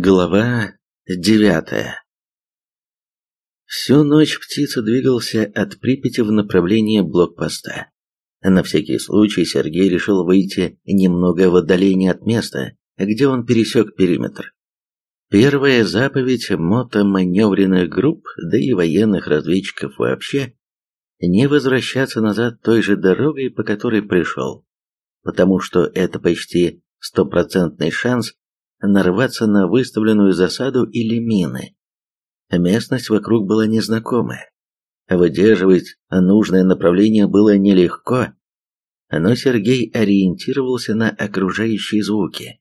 Глава девятая Всю ночь птица двигался от Припяти в направлении блокпоста. На всякий случай Сергей решил выйти немного в отдалении от места, где он пересек периметр. Первая заповедь мотоманевренных групп, да и военных разведчиков вообще, не возвращаться назад той же дорогой, по которой пришел, потому что это почти стопроцентный шанс нарваться на выставленную засаду или мины. Местность вокруг была незнакомая. Выдерживать нужное направление было нелегко, но Сергей ориентировался на окружающие звуки.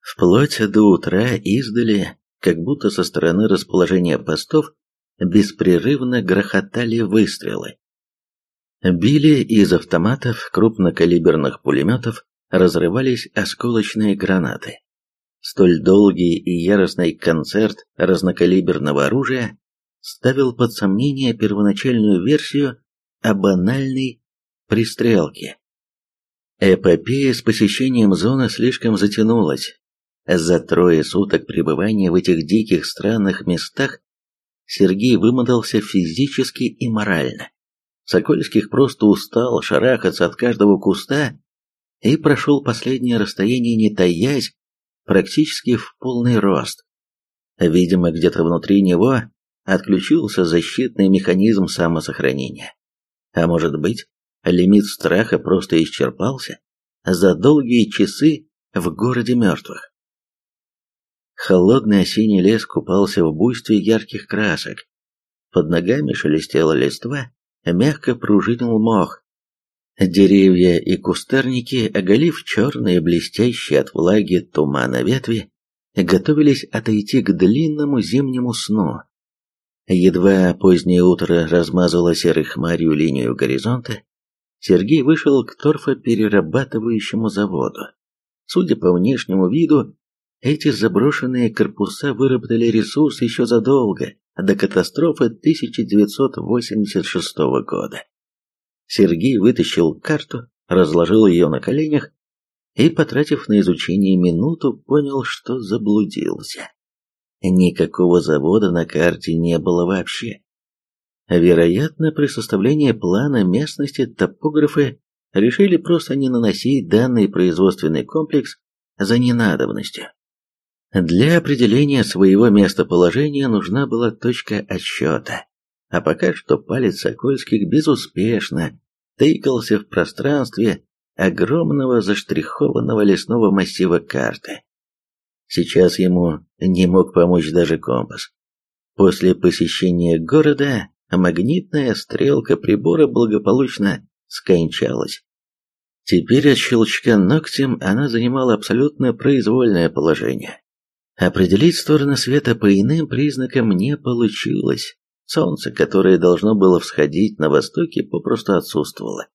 Вплоть до утра издали, как будто со стороны расположения постов, беспрерывно грохотали выстрелы. Били из автоматов, крупнокалиберных пулеметов, разрывались осколочные гранаты. Столь долгий и яростный концерт разнокалиберного оружия ставил под сомнение первоначальную версию о банальной пристрелке. Эпопея с посещением зоны слишком затянулась. За трое суток пребывания в этих диких странных местах Сергей вымотался физически и морально. Сокольских просто устал шарахаться от каждого куста и прошел последнее расстояние не таясь, практически в полный рост. Видимо, где-то внутри него отключился защитный механизм самосохранения. А может быть, лимит страха просто исчерпался за долгие часы в городе мертвых. Холодный осенний лес купался в буйстве ярких красок. Под ногами шелестела листва, мягко пружинил мох, Деревья и кустарники, оголив черные блестящие от влаги тумана ветви, готовились отойти к длинному зимнему сну. Едва позднее утро размазало серой хмарью линию горизонта, Сергей вышел к торфоперерабатывающему заводу. Судя по внешнему виду, эти заброшенные корпуса выработали ресурс еще задолго до катастрофы 1986 года. Сергей вытащил карту, разложил ее на коленях и, потратив на изучение минуту, понял, что заблудился. Никакого завода на карте не было вообще. Вероятно, при составлении плана местности топографы решили просто не наносить данный производственный комплекс за ненадобностью. Для определения своего местоположения нужна была точка отсчета, а пока что палец Сокольских безуспешно тыкался в пространстве огромного заштрихованного лесного массива карты. Сейчас ему не мог помочь даже компас. После посещения города магнитная стрелка прибора благополучно скончалась. Теперь от щелчка ногтем она занимала абсолютно произвольное положение. Определить стороны света по иным признакам не получилось. Солнце, которое должно было всходить на востоке, попросту отсутствовало.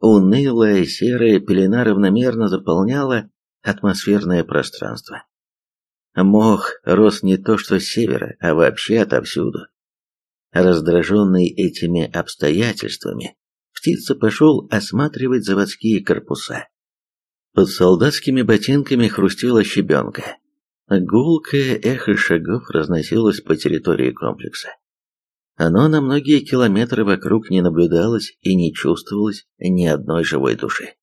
Унылая серая пелена равномерно заполняла атмосферное пространство. Мох рос не то что с севера, а вообще отовсюду. Раздраженный этими обстоятельствами, птица пошел осматривать заводские корпуса. Под солдатскими ботинками хрустела щебенка. Гулкое эхо шагов разносилось по территории комплекса. Оно на многие километры вокруг не наблюдалось и не чувствовалось ни одной живой души.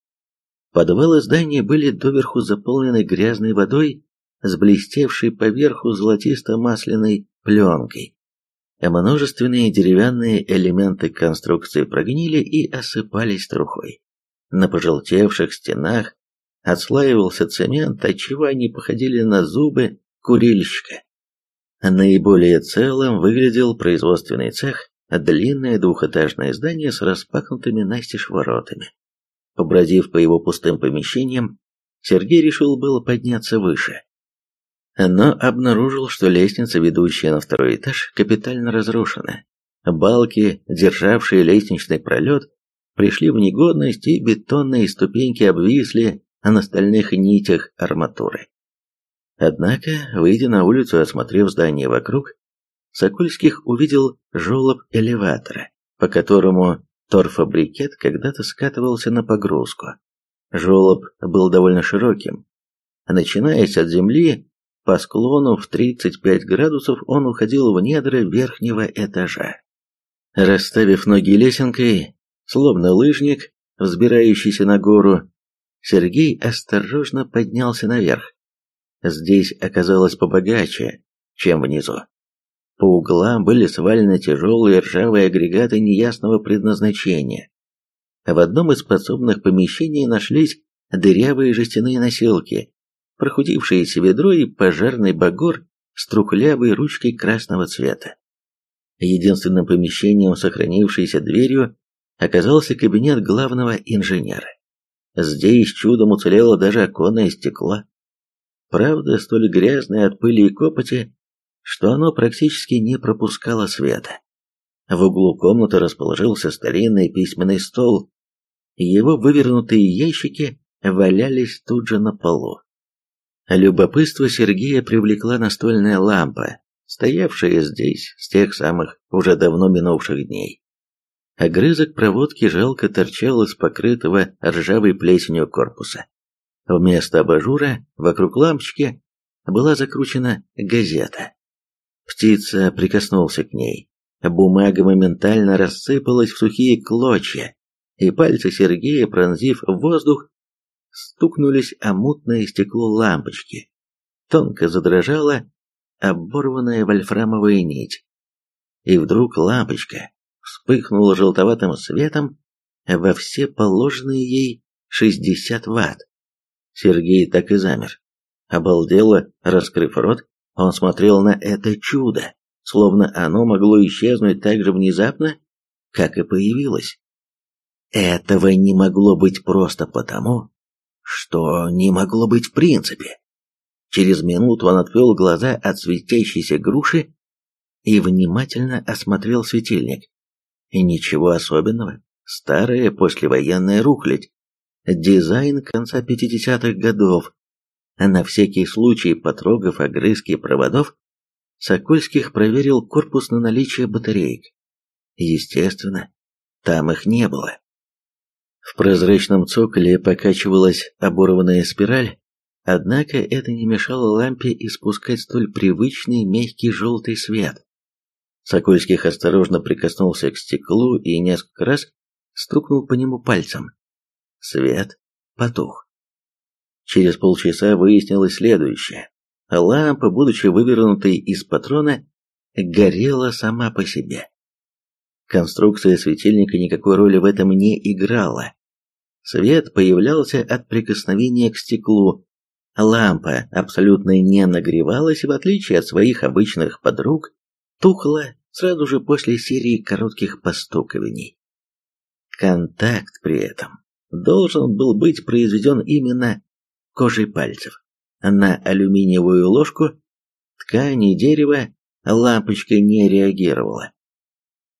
Подвалы здания были доверху заполнены грязной водой с блестевшей поверху золотисто-масляной пленкой. А множественные деревянные элементы конструкции прогнили и осыпались трухой. На пожелтевших стенах отслаивался цемент, отчего они походили на зубы курильщика. Наиболее целым выглядел производственный цех, длинное двухэтажное здание с распахнутыми настежь воротами. Побродив по его пустым помещениям, Сергей решил было подняться выше. Но обнаружил, что лестница, ведущая на второй этаж, капитально разрушена. Балки, державшие лестничный пролет, пришли в негодность, и бетонные ступеньки обвисли на стальных нитях арматуры. Однако, выйдя на улицу и осмотрев здание вокруг, Сокольских увидел желоб элеватора, по которому торфабрикет когда-то скатывался на погрузку. Желоб был довольно широким. Начинаясь от земли, По склону в 35 градусов он уходил в недра верхнего этажа. Расставив ноги лесенкой, словно лыжник, взбирающийся на гору, Сергей осторожно поднялся наверх. Здесь оказалось побогаче, чем внизу. По углам были свалены тяжелые ржавые агрегаты неясного предназначения. В одном из подсобных помещений нашлись дырявые жестяные носилки, прохудившееся ведро и пожарный багор с трухлявой ручкой красного цвета. Единственным помещением, сохранившейся дверью, оказался кабинет главного инженера. Здесь чудом уцелело даже оконное стекло. Правда, столь грязное от пыли и копоти, что оно практически не пропускало света. В углу комнаты расположился старинный письменный стол. Его вывернутые ящики валялись тут же на полу. Любопытство Сергея привлекла настольная лампа, стоявшая здесь с тех самых уже давно минувших дней. Огрызок проводки жалко торчал из покрытого ржавой плесенью корпуса. Вместо абажура вокруг лампочки была закручена газета. Птица прикоснулся к ней. Бумага моментально рассыпалась в сухие клочья, и пальцы Сергея, пронзив воздух, стукнулись о мутное стекло лампочки. Тонко задрожала оборванная вольфрамовая нить. И вдруг лампочка вспыхнула желтоватым светом во все положенные ей 60 ватт. Сергей так и замер. Обалдело, раскрыв рот, он смотрел на это чудо, словно оно могло исчезнуть так же внезапно, как и появилось. Этого не могло быть просто потому, что не могло быть в принципе. Через минуту он отвел глаза от светящейся груши и внимательно осмотрел светильник. И ничего особенного. Старая послевоенная рухлядь. Дизайн конца 50-х годов. На всякий случай, потрогав огрызки проводов, Сокольских проверил корпус на наличие батареек. Естественно, там их не было. В прозрачном цоколе покачивалась оборванная спираль, однако это не мешало лампе испускать столь привычный мягкий желтый свет. Сокольских осторожно прикоснулся к стеклу и несколько раз стукнул по нему пальцем. Свет потух. Через полчаса выяснилось следующее. Лампа, будучи вывернутой из патрона, горела сама по себе. Конструкция светильника никакой роли в этом не играла. Свет появлялся от прикосновения к стеклу. Лампа абсолютно не нагревалась, в отличие от своих обычных подруг, тухла сразу же после серии коротких постукиваний. Контакт при этом должен был быть произведен именно кожей пальцев. На алюминиевую ложку ткани дерева лампочка не реагировала.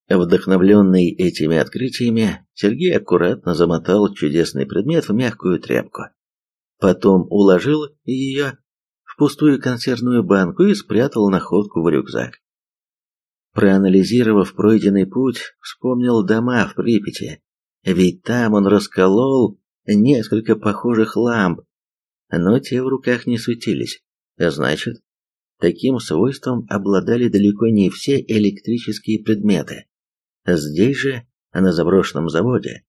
Вдохновленный этими открытиями, Сергей аккуратно замотал чудесный предмет в мягкую тряпку. Потом уложил ее в пустую консервную банку и спрятал находку в рюкзак. Проанализировав пройденный путь, вспомнил дома в Припяти, ведь там он расколол несколько похожих ламп, но те в руках не светились. Значит, таким свойством обладали далеко не все электрические предметы. Здесь же, на заброшенном заводе,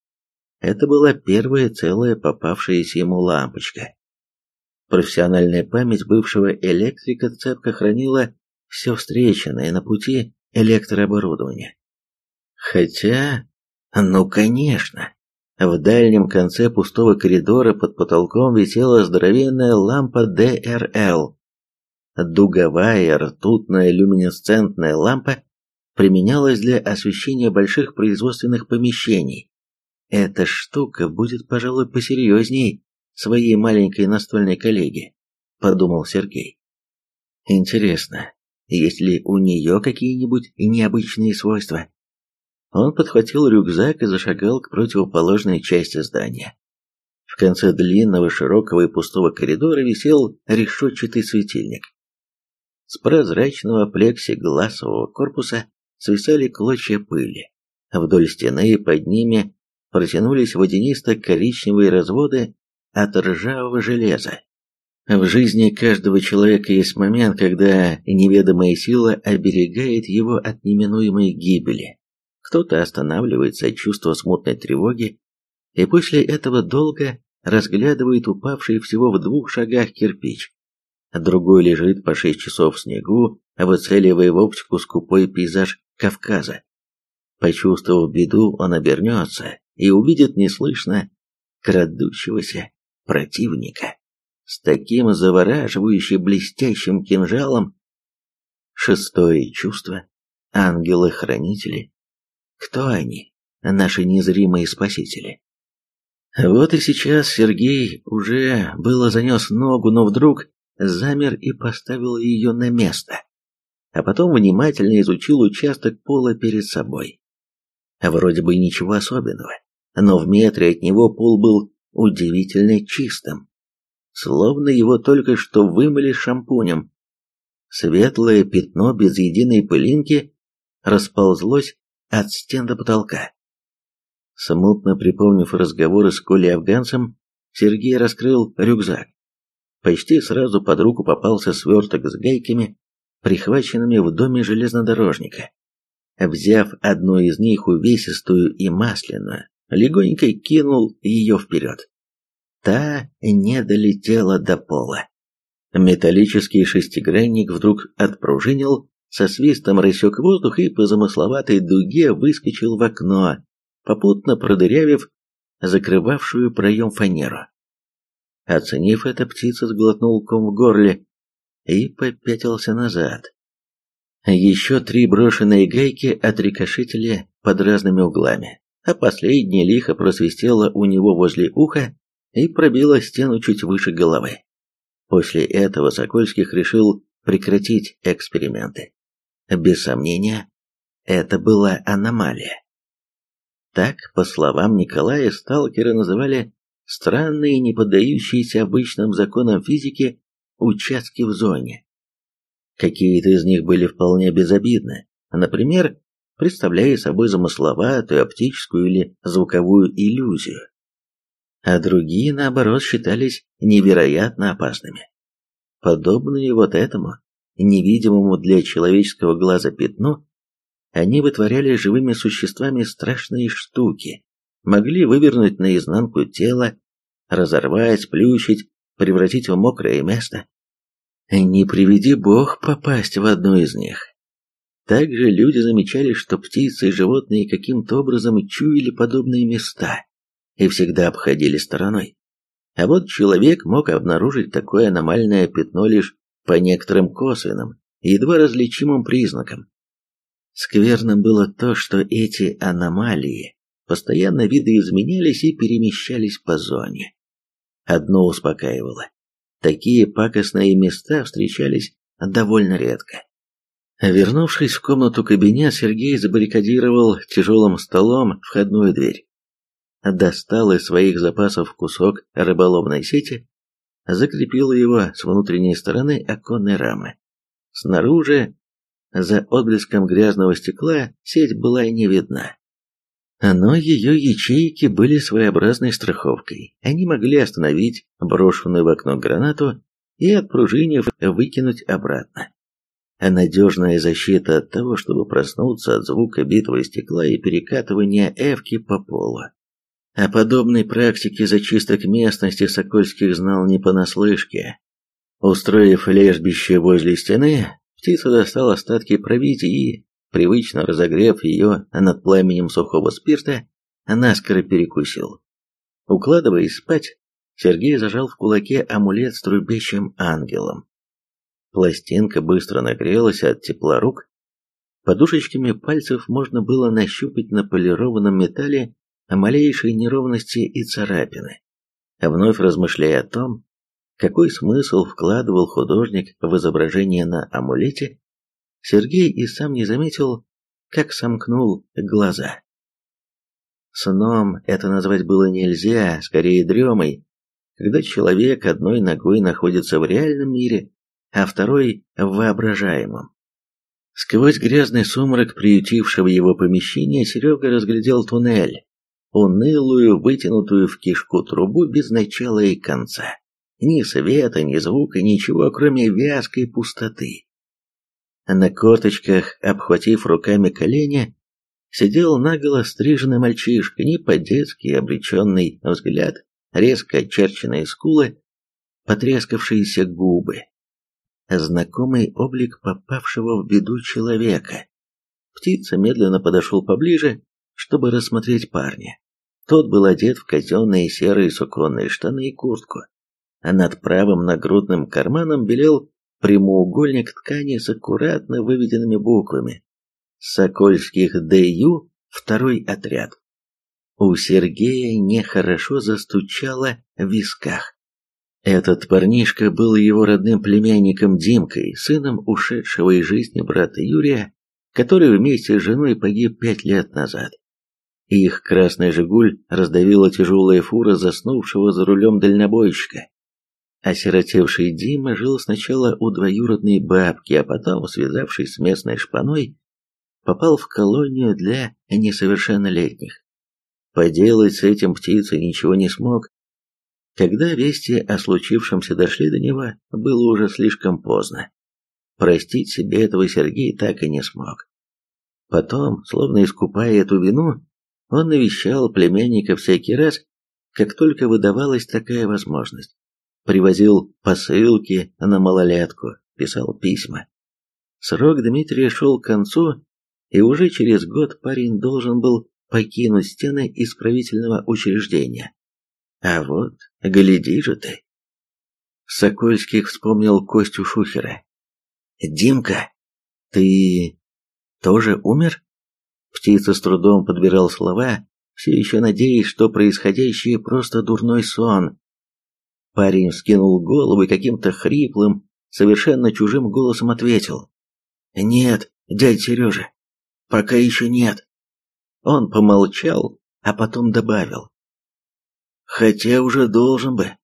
это была первая целая попавшаяся ему лампочка. Профессиональная память бывшего электрика цепко хранила все встреченное на пути электрооборудование. Хотя, ну конечно, в дальнем конце пустого коридора под потолком висела здоровенная лампа ДРЛ. Дуговая ртутная люминесцентная лампа применялась для освещения больших производственных помещений. Эта штука будет, пожалуй, посерьезней своей маленькой настольной коллеги, подумал Сергей. Интересно, есть ли у нее какие-нибудь необычные свойства? Он подхватил рюкзак и зашагал к противоположной части здания. В конце длинного, широкого и пустого коридора висел решетчатый светильник. С прозрачного плексигласового корпуса свисали клочья пыли. Вдоль стены под ними протянулись водянисто-коричневые разводы от ржавого железа. В жизни каждого человека есть момент, когда неведомая сила оберегает его от неминуемой гибели. Кто-то останавливается от чувства смутной тревоги, и после этого долго разглядывает упавший всего в двух шагах кирпич. Другой лежит по шесть часов в снегу, выцеливая в оптику скупой пейзаж Кавказа. Почувствовав беду, он обернется и увидит неслышно крадущегося противника с таким завораживающе блестящим кинжалом. Шестое чувство. Ангелы-хранители. Кто они? Наши незримые спасители. Вот и сейчас Сергей уже было занес ногу, но вдруг замер и поставил ее на место, а потом внимательно изучил участок пола перед собой. Вроде бы ничего особенного, но в метре от него пол был удивительно чистым словно его только что вымыли шампунем. Светлое пятно без единой пылинки расползлось от стен до потолка. Смутно припомнив разговоры с Колей афганцем, Сергей раскрыл рюкзак. Почти сразу под руку попался сверток с гайками, прихваченными в доме железнодорожника. Взяв одну из них, увесистую и масляную, легонько кинул ее вперед та не долетела до пола. Металлический шестигранник вдруг отпружинил, со свистом рассек воздух и по замысловатой дуге выскочил в окно, попутно продырявив закрывавшую проем фанеру. Оценив это, птица сглотнул ком в горле и попятился назад. Еще три брошенные гайки отрикошетили под разными углами, а последняя лихо просвистела у него возле уха, и пробила стену чуть выше головы. После этого Сокольских решил прекратить эксперименты. Без сомнения, это была аномалия. Так, по словам Николая, сталкеры называли странные, не поддающиеся обычным законам физики, участки в зоне. Какие-то из них были вполне безобидны, например, представляя собой замысловатую оптическую или звуковую иллюзию а другие, наоборот, считались невероятно опасными. Подобные вот этому, невидимому для человеческого глаза пятну, они вытворяли живыми существами страшные штуки, могли вывернуть наизнанку тело, разорвать, сплющить, превратить в мокрое место. Не приведи бог попасть в одну из них. Также люди замечали, что птицы и животные каким-то образом чуяли подобные места и всегда обходили стороной. А вот человек мог обнаружить такое аномальное пятно лишь по некоторым косвенным, едва различимым признакам. Скверным было то, что эти аномалии постоянно видоизменялись и перемещались по зоне. Одно успокаивало. Такие пакостные места встречались довольно редко. Вернувшись в комнату кабинет, Сергей забаррикадировал тяжелым столом входную дверь достал из своих запасов кусок рыболовной сети, закрепил его с внутренней стороны оконной рамы. Снаружи, за отблеском грязного стекла, сеть была не видна. Но ее ячейки были своеобразной страховкой. Они могли остановить брошенную в окно гранату и, отпружинив, выкинуть обратно. Надежная защита от того, чтобы проснуться от звука битвы стекла и перекатывания эвки по полу. О подобной практике зачисток местности Сокольских знал не понаслышке. Устроив лежбище возле стены, птица достал остатки провизии и, привычно разогрев ее над пламенем сухого спирта, наскоро перекусил. Укладываясь спать, Сергей зажал в кулаке амулет с трубящим ангелом. Пластинка быстро нагрелась от тепла рук. Подушечками пальцев можно было нащупать на полированном металле малейшие неровности и царапины, вновь размышляя о том, какой смысл вкладывал художник в изображение на амулете, Сергей и сам не заметил, как сомкнул глаза. Сном это назвать было нельзя, скорее дремой, когда человек одной ногой находится в реальном мире, а второй в воображаемом. Сквозь грязный сумрак приютившего его помещения Серега разглядел туннель, унылую, вытянутую в кишку трубу без начала и конца. Ни света, ни звука, ничего, кроме вязкой пустоты. На корточках, обхватив руками колени, сидел наголо стриженный мальчишка, не по-детски обреченный взгляд, резко очерченные скулы, потрескавшиеся губы. Знакомый облик попавшего в беду человека. Птица медленно подошел поближе, чтобы рассмотреть парня. Тот был одет в казенные серые суконные штаны и куртку, а над правым нагрудным карманом белел прямоугольник ткани с аккуратно выведенными буквами. Сокольских ДЮ второй отряд. У Сергея нехорошо застучало в висках. Этот парнишка был его родным племянником Димкой, сыном ушедшего из жизни брата Юрия, который вместе с женой погиб пять лет назад. Их красный «Жигуль» раздавила тяжелая фура заснувшего за рулем дальнобойщика. Осиротевший Дима жил сначала у двоюродной бабки, а потом, связавшись с местной шпаной, попал в колонию для несовершеннолетних. Поделать с этим птицей ничего не смог. Когда вести о случившемся дошли до него, было уже слишком поздно. Простить себе этого Сергей так и не смог. Потом, словно искупая эту вину, он навещал племянника всякий раз, как только выдавалась такая возможность. Привозил посылки на малолетку, писал письма. Срок Дмитрия шел к концу, и уже через год парень должен был покинуть стены исправительного учреждения. А вот, гляди же ты. Сокольских вспомнил Костю Шухера. «Димка, ты тоже умер?» Птица с трудом подбирал слова, все еще надеясь, что происходящее просто дурной сон. Парень вскинул голову и каким-то хриплым, совершенно чужим голосом ответил. «Нет, дядя Сережа, пока еще нет». Он помолчал, а потом добавил. «Хотя уже должен бы».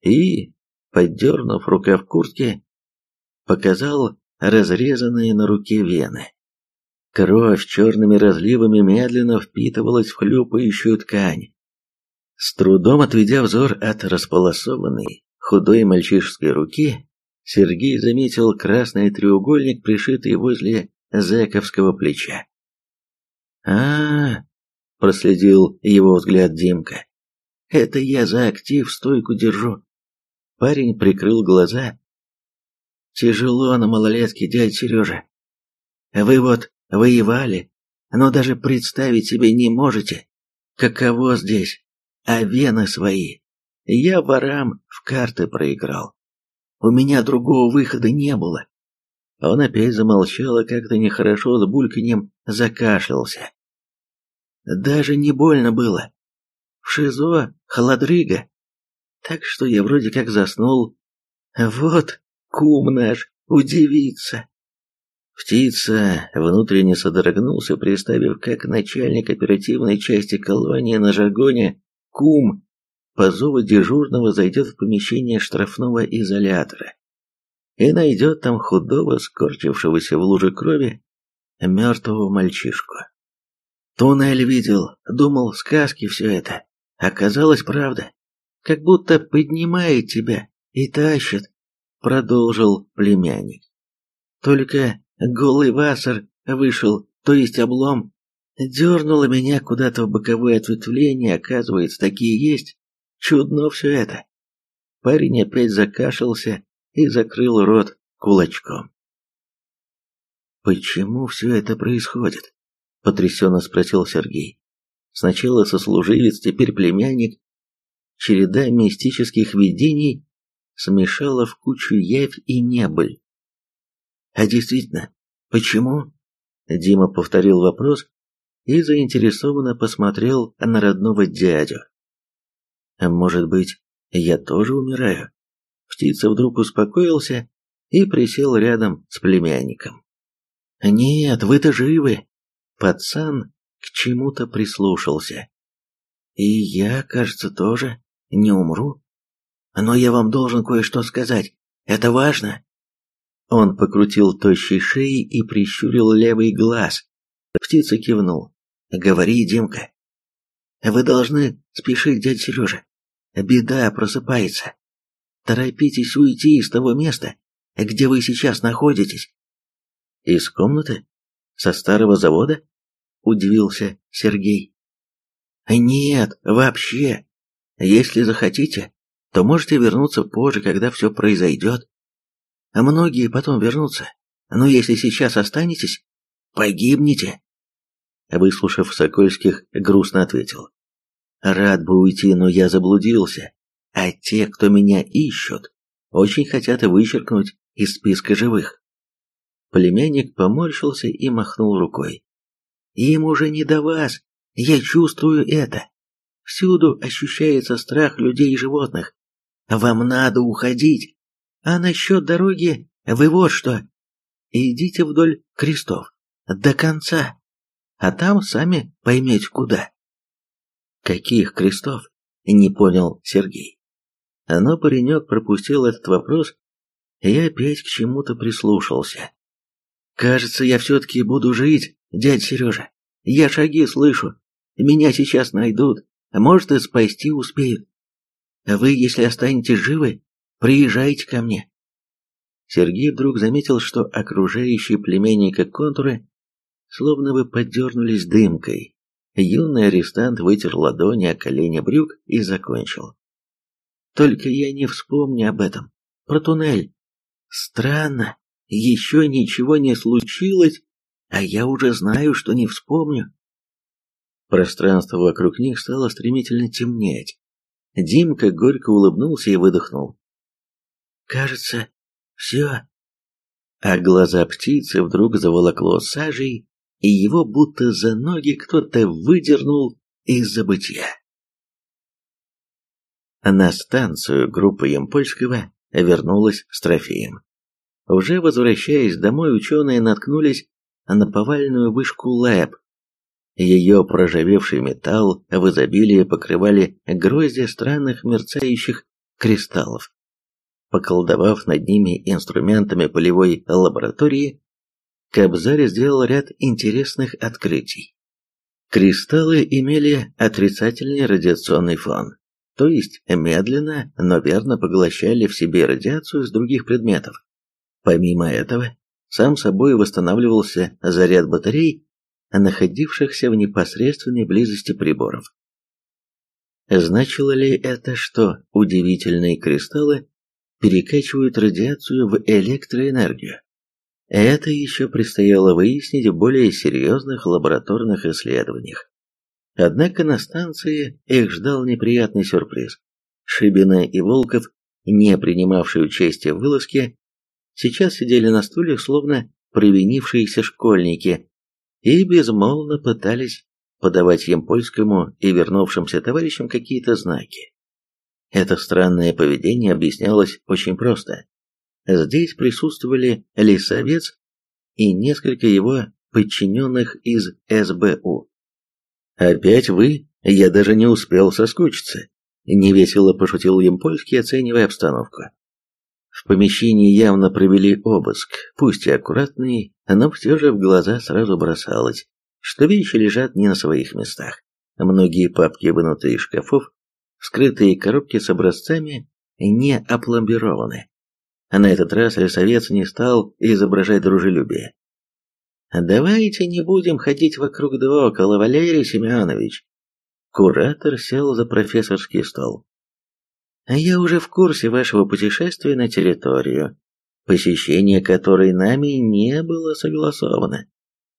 И, поддернув рукав куртки, показал разрезанные на руке вены. Кровь черными разливами медленно впитывалась в хлюпающую ткань. С трудом отведя взор от располосованной, худой мальчишеской руки, Сергей заметил красный треугольник, пришитый возле зэковского плеча. а, проследил его взгляд Димка. «Это я за актив стойку держу». Парень прикрыл глаза. «Тяжело на малолетке, дядя Сережа. Вы вот воевали, но даже представить себе не можете, каково здесь, а вены свои. Я ворам в карты проиграл. У меня другого выхода не было. Он опять замолчал и как-то нехорошо с бульканьем закашлялся. Даже не больно было. В ШИЗО холодрыга. Так что я вроде как заснул. Вот кум наш удивится. Птица внутренне содрогнулся, представив, как начальник оперативной части колонии на жаргоне «Кум» по зову дежурного зайдет в помещение штрафного изолятора и найдет там худого, скорчившегося в луже крови, мертвого мальчишку. Туннель видел, думал, сказки все это. Оказалось, правда. Как будто поднимает тебя и тащит, продолжил племянник. Только Голый вассер вышел, то есть облом. Дернуло меня куда-то в боковое ответвление, оказывается, такие есть. Чудно все это. Парень опять закашлялся и закрыл рот кулачком. «Почему все это происходит?» — потрясенно спросил Сергей. «Сначала сослуживец, теперь племянник. Череда мистических видений смешала в кучу явь и небыль. А действительно, почему? Дима повторил вопрос и заинтересованно посмотрел на родного дядю. Может быть, я тоже умираю? Птица вдруг успокоился и присел рядом с племянником. «Нет, вы-то живы!» Пацан к чему-то прислушался. «И я, кажется, тоже не умру. Но я вам должен кое-что сказать. Это важно!» Он покрутил тощей шеей и прищурил левый глаз. Птица кивнул. «Говори, Димка». «Вы должны спешить, дядя Сережа. Беда просыпается. Торопитесь уйти из того места, где вы сейчас находитесь. Из комнаты? Со старого завода? Удивился Сергей. Нет, вообще. Если захотите, то можете вернуться позже, когда все произойдет. Многие потом вернутся, но если сейчас останетесь, погибнете. Выслушав Сокольских, грустно ответил. Рад бы уйти, но я заблудился, а те, кто меня ищут, очень хотят вычеркнуть из списка живых. Племянник поморщился и махнул рукой. Им уже не до вас, я чувствую это. Всюду ощущается страх людей и животных. Вам надо уходить. А насчет дороги вы вот что. Идите вдоль крестов. До конца. А там сами поймете куда. Каких крестов? Не понял Сергей. Но паренек пропустил этот вопрос и опять к чему-то прислушался. Кажется, я все-таки буду жить, дядь Сережа. Я шаги слышу. Меня сейчас найдут, может и спасти успеют. Вы, если останетесь живы, приезжайте ко мне. Сергей вдруг заметил, что окружающие племенника контуры словно бы подернулись дымкой. Юный арестант вытер ладони о колени брюк и закончил. Только я не вспомню об этом. Про туннель. Странно, еще ничего не случилось, а я уже знаю, что не вспомню. Пространство вокруг них стало стремительно темнеть. Димка горько улыбнулся и выдохнул. «Кажется, все». А глаза птицы вдруг заволокло сажей, и его будто за ноги кто-то выдернул из забытия. На станцию группа Ямпольского вернулась с трофеем. Уже возвращаясь домой, ученые наткнулись на повальную вышку ЛЭП, ее проржавевший металл в изобилии покрывали грозди странных мерцающих кристаллов. Поколдовав над ними инструментами полевой лаборатории, Кобзарь сделал ряд интересных открытий. Кристаллы имели отрицательный радиационный фон, то есть медленно, но верно поглощали в себе радиацию с других предметов. Помимо этого, сам собой восстанавливался заряд батарей находившихся в непосредственной близости приборов. Значило ли это, что удивительные кристаллы перекачивают радиацию в электроэнергию? Это еще предстояло выяснить в более серьезных лабораторных исследованиях. Однако на станции их ждал неприятный сюрприз. Шибина и Волков, не принимавшие участие в вылазке, сейчас сидели на стульях, словно провинившиеся школьники, и безмолвно пытались подавать Емпольскому и вернувшимся товарищам какие-то знаки. Это странное поведение объяснялось очень просто. Здесь присутствовали Лисовец и несколько его подчиненных из СБУ. «Опять вы? Я даже не успел соскучиться», — невесело пошутил Емпольский, оценивая обстановку. В помещении явно провели обыск, пусть и аккуратный, но все же в глаза сразу бросалось, что вещи лежат не на своих местах. Многие папки, вынутые из шкафов, вскрытые коробки с образцами, не опломбированы. А на этот раз лесовец не стал изображать дружелюбие. «Давайте не будем ходить вокруг да около, Валерий Семенович». Куратор сел за профессорский стол. «Я уже в курсе вашего путешествия на территорию, посещение которой нами не было согласовано.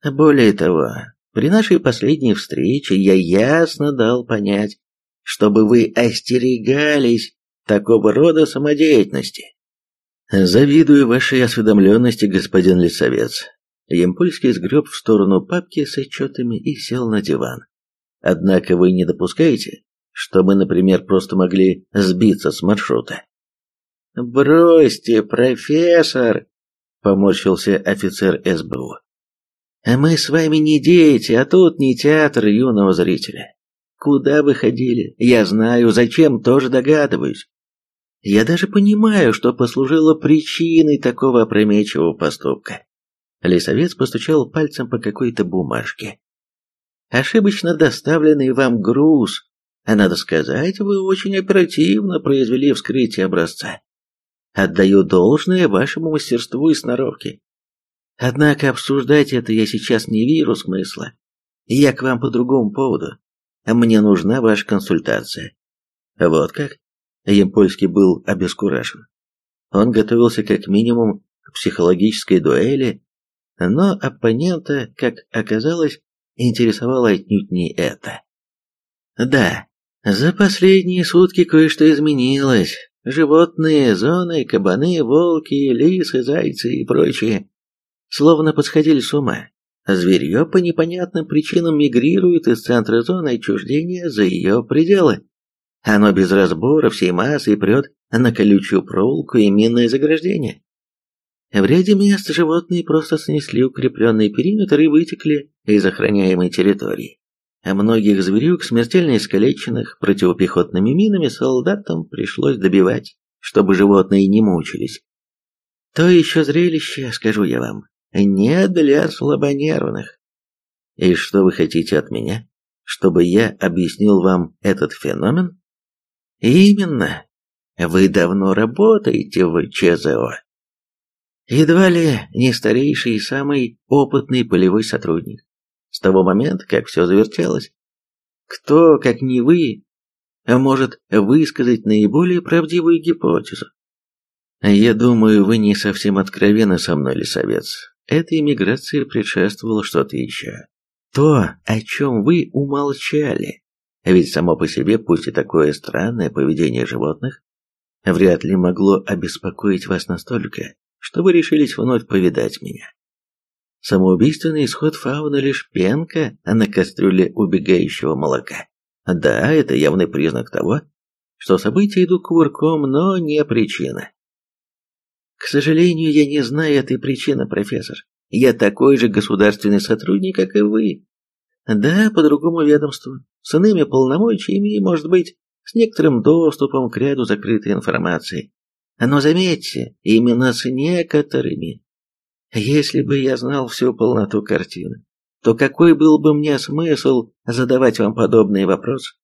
Более того, при нашей последней встрече я ясно дал понять, чтобы вы остерегались такого рода самодеятельности. Завидую вашей осведомленности, господин Лисовец. Емпольский сгреб в сторону папки с отчетами и сел на диван. Однако вы не допускаете, что мы, например, просто могли сбиться с маршрута? «Бросьте, профессор!» — поморщился офицер СБУ. «А мы с вами не дети, а тут не театр юного зрителя. Куда вы ходили? Я знаю, зачем, тоже догадываюсь. Я даже понимаю, что послужило причиной такого опрометчивого поступка». Лисовец постучал пальцем по какой-то бумажке. «Ошибочно доставленный вам груз, а надо сказать, вы очень оперативно произвели вскрытие образца. Отдаю должное вашему мастерству и сноровке. Однако обсуждать это я сейчас не вижу смысла. Я к вам по другому поводу. Мне нужна ваша консультация. Вот как? Емпольский был обескуражен. Он готовился как минимум к психологической дуэли, но оппонента, как оказалось, интересовало отнюдь не это. Да, за последние сутки кое-что изменилось. Животные, зоны, кабаны, волки, лисы, зайцы и прочие словно подсходили с ума. Зверье по непонятным причинам мигрирует из центра зоны отчуждения за ее пределы. Оно без разбора всей массой прет на колючую проволоку и минное заграждение. В ряде мест животные просто снесли укрепленный периметр и вытекли из охраняемой территории. А многих зверюк, смертельно искалеченных противопехотными минами, солдатам пришлось добивать, чтобы животные не мучились. То еще зрелище, скажу я вам, не для слабонервных. И что вы хотите от меня? Чтобы я объяснил вам этот феномен? Именно. Вы давно работаете в ЧЗО. Едва ли не старейший и самый опытный полевой сотрудник. С того момента, как все завертелось. Кто, как не вы, может высказать наиболее правдивую гипотезу? Я думаю, вы не совсем откровенны со мной, Лисовец. Этой миграции предшествовало что-то еще. То, о чем вы умолчали. Ведь само по себе, пусть и такое странное поведение животных, вряд ли могло обеспокоить вас настолько, что вы решились вновь повидать меня. Самоубийственный исход фауны лишь пенка на кастрюле убегающего молока. Да, это явный признак того, что события идут кувырком, но не причина. К сожалению, я не знаю этой причины, профессор. Я такой же государственный сотрудник, как и вы. Да, по другому ведомству, с иными полномочиями и, может быть, с некоторым доступом к ряду закрытой информации. Но заметьте, именно с некоторыми. Если бы я знал всю полноту картины, то какой был бы мне смысл задавать вам подобные вопросы?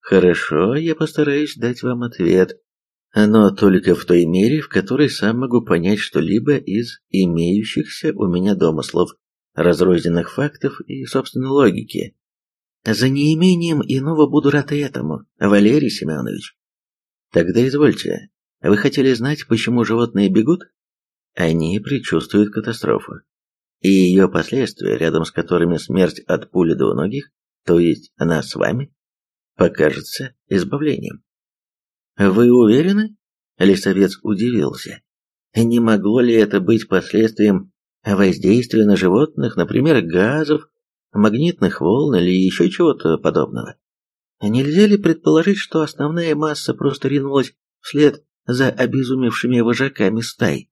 Хорошо, я постараюсь дать вам ответ, но только в той мере, в которой сам могу понять что-либо из имеющихся у меня домыслов, разрозненных фактов и собственной логики. За неимением иного буду рад этому, Валерий Семенович. Тогда извольте, вы хотели знать, почему животные бегут? Они предчувствуют катастрофу. И ее последствия, рядом с которыми смерть от пули до многих, то есть нас с вами, покажется избавлением. Вы уверены? Лисовец удивился. Не могло ли это быть последствием воздействия на животных, например, газов, магнитных волн или еще чего-то подобного? Нельзя ли предположить, что основная масса просто ринулась вслед за обезумевшими вожаками стай.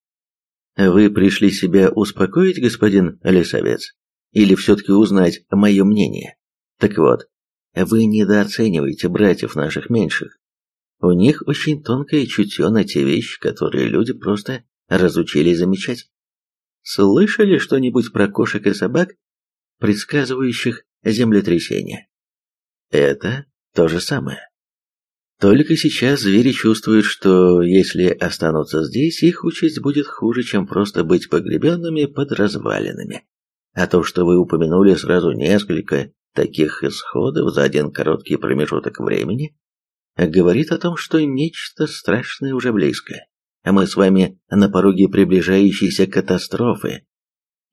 Вы пришли себя успокоить, господин Лесовец, или все-таки узнать мое мнение? Так вот, вы недооцениваете братьев наших меньших. У них очень тонкое чутье на те вещи, которые люди просто разучились замечать. Слышали что-нибудь про кошек и собак, предсказывающих землетрясения? Это то же самое. Только сейчас звери чувствуют, что если останутся здесь, их участь будет хуже, чем просто быть погребенными под развалинами. А то, что вы упомянули сразу несколько таких исходов за один короткий промежуток времени, говорит о том, что нечто страшное уже близко. А мы с вами на пороге приближающейся катастрофы.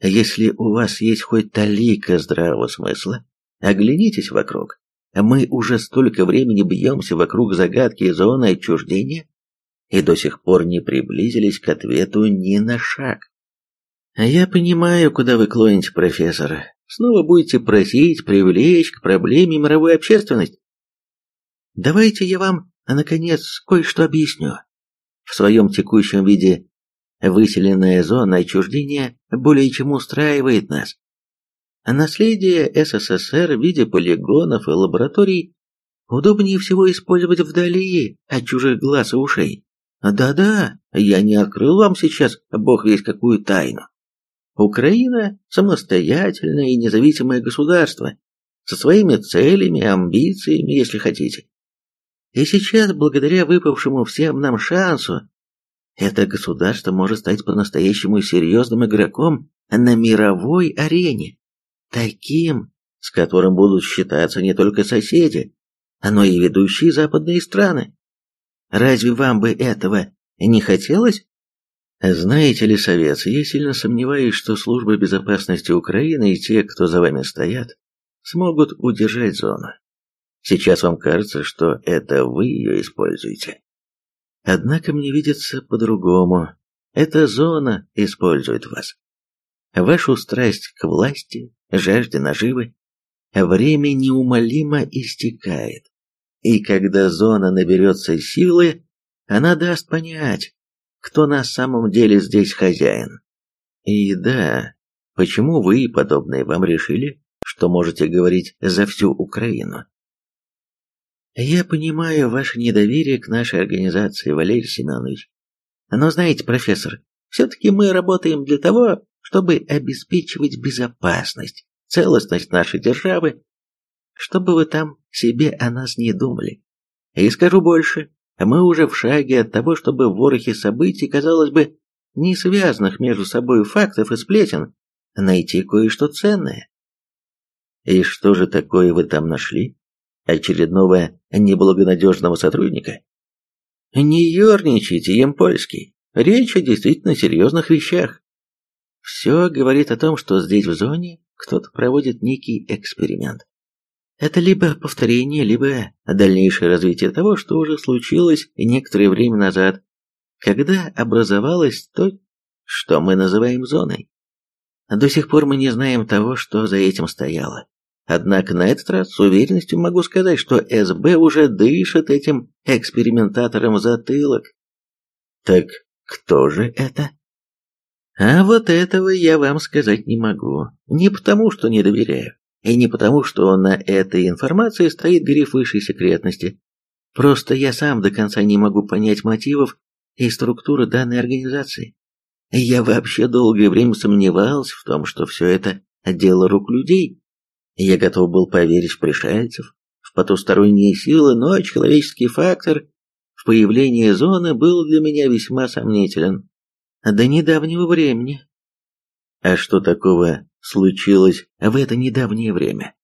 Если у вас есть хоть талика здравого смысла, оглянитесь вокруг. Мы уже столько времени бьемся вокруг загадки зоны отчуждения и до сих пор не приблизились к ответу ни на шаг. Я понимаю, куда вы клоните, профессор. Снова будете просить привлечь к проблеме мировую общественность. Давайте я вам, наконец, кое-что объясню. В своем текущем виде выселенная зона отчуждения более чем устраивает нас. Наследие СССР в виде полигонов и лабораторий удобнее всего использовать вдали от чужих глаз и ушей. Да-да, я не открыл вам сейчас, бог весь какую тайну. Украина – самостоятельное и независимое государство, со своими целями, амбициями, если хотите. И сейчас, благодаря выпавшему всем нам шансу, это государство может стать по-настоящему серьезным игроком на мировой арене. Таким, с которым будут считаться не только соседи, но и ведущие западные страны. Разве вам бы этого не хотелось? Знаете ли, Совет, я сильно сомневаюсь, что служба безопасности Украины и те, кто за вами стоят, смогут удержать зону. Сейчас вам кажется, что это вы ее используете. Однако мне видится по-другому. Эта зона использует вас. Вашу страсть к власти, жажде наживы. Время неумолимо истекает. И когда зона наберется силы, она даст понять, кто на самом деле здесь хозяин. И да, почему вы, подобные вам, решили, что можете говорить за всю Украину? Я понимаю ваше недоверие к нашей организации, Валерий Семенович. Но знаете, профессор, все-таки мы работаем для того, чтобы обеспечивать безопасность, целостность нашей державы, чтобы вы там себе о нас не думали. И скажу больше, мы уже в шаге от того, чтобы в ворохе событий, казалось бы, не связанных между собой фактов и сплетен, найти кое-что ценное. И что же такое вы там нашли? Очередного неблагонадежного сотрудника. Не ерничайте, Емпольский. Речь о действительно серьезных вещах. Все говорит о том, что здесь в зоне кто-то проводит некий эксперимент. Это либо повторение, либо дальнейшее развитие того, что уже случилось некоторое время назад, когда образовалось то, что мы называем зоной. До сих пор мы не знаем того, что за этим стояло. Однако на этот раз с уверенностью могу сказать, что СБ уже дышит этим экспериментатором затылок. Так кто же это? А вот этого я вам сказать не могу. Не потому, что не доверяю, и не потому, что на этой информации стоит гриф высшей секретности. Просто я сам до конца не могу понять мотивов и структуры данной организации. Я вообще долгое время сомневался в том, что все это дело рук людей, я готов был поверить в пришельцев, в потусторонние силы, но человеческий фактор в появлении зоны был для меня весьма сомнителен. До недавнего времени. А что такого случилось в это недавнее время?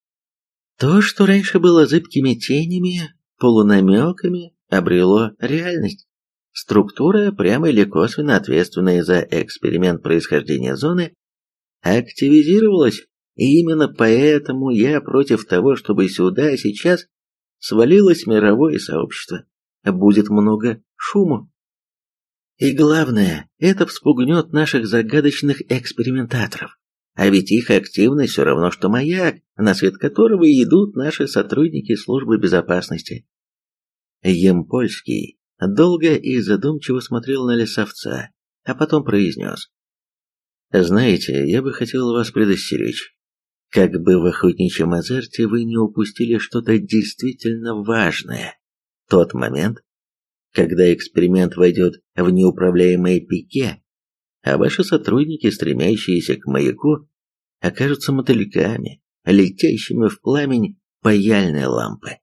То, что раньше было зыбкими тенями, полунамеками, обрело реальность. Структура, прямо или косвенно ответственная за эксперимент происхождения зоны, активизировалась и именно поэтому я против того, чтобы сюда сейчас свалилось мировое сообщество. Будет много шума. И главное, это вспугнет наших загадочных экспериментаторов. А ведь их активность все равно, что маяк, на свет которого идут наши сотрудники службы безопасности. Емпольский долго и задумчиво смотрел на лесовца, а потом произнес. «Знаете, я бы хотел вас предостеречь. Как бы в охотничьем азарте вы не упустили что-то действительно важное. Тот момент, когда эксперимент войдет в неуправляемое пике, а ваши сотрудники, стремящиеся к маяку, окажутся мотыльками, летящими в пламень паяльной лампы.